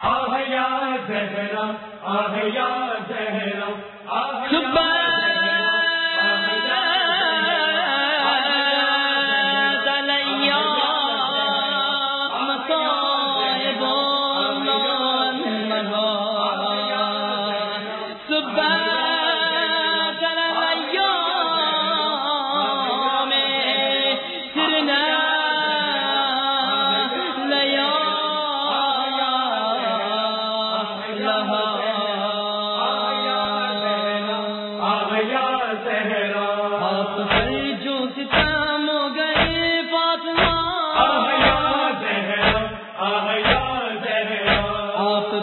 آہ یا زہرا آہ یا زہرا آہ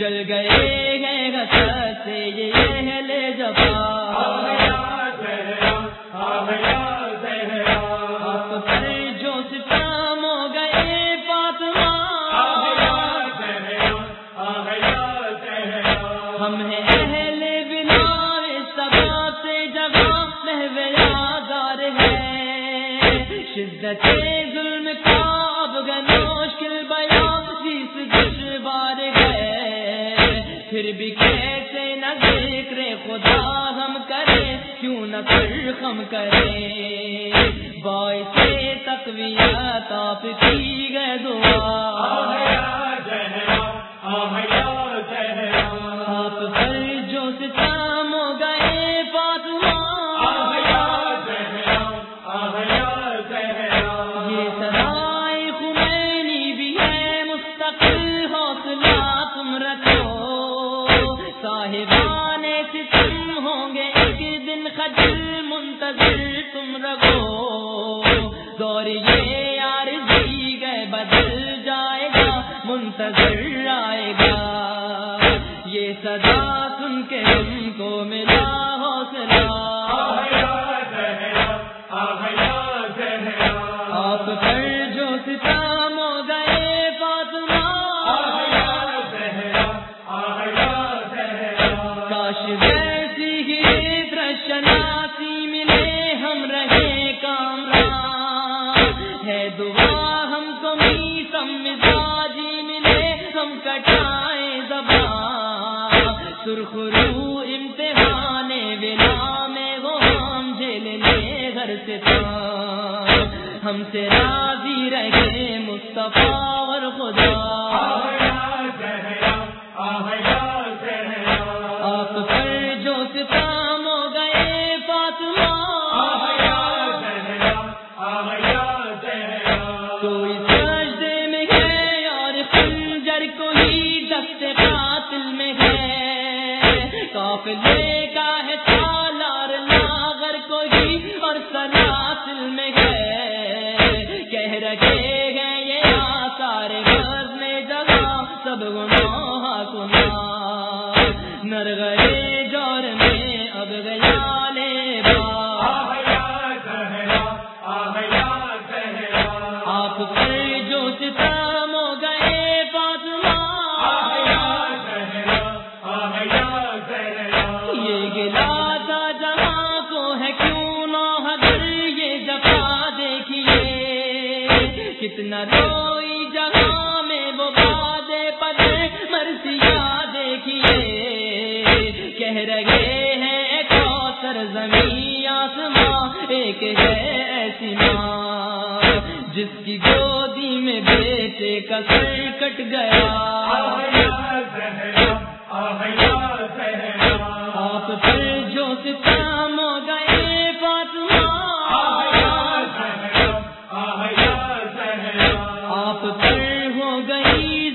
جل گئے ہیں سے یہ لے جبا جو ستم ہو گئے پاتما ہم ہیں اہل بنا سبا سے جگہ محویادار ہے۔ شدت ظلم کا اب مشکل بیاں پھر بھی کیسے نہ ذکر خدا ہم کریں کیوں نہ پھر ہم کریں باعث تقویت آپ کی گئے دعا۔ آہ یا جہنم آہ یا جہنم تم رکھو دور یہ یار جی گئے، بدل جائے گا، منتظر آئے گا۔ یہ صدا سن کے ہم کو ملا حوصلہ۔ آپ پر جو ستم ہو گئے فاطمہ۔ کاش ویسی ہی درشناسی ملے۔ ہم رہے کامران۔ ہے دعا ہم کو میسم مزاجی ملے، ہم کٹائے زبان۔ سرخ رو امتحان بنا میں وہ ہم جھیل لے گھر سے ہم سے راضی رہے مصطفیٰ اور خدا۔ قافلے کا ہے سالار ناگر کوئی اور سلاسل میں ہے۔ کہہ رکھے ہیں یہ آثار میں جگہ، سب گناہ کنا نر گئے جور میں اب گیا۔ نہ روئی جہاں میں وہ بادے پتے مرسیا دیکھیے کہہ رہے ہیں کوثر زمین آسماں، ایک ہے ایسی ماں جس کی گودی میں بیٹے کا سر کٹ گیا۔ آپ پر ہو گئی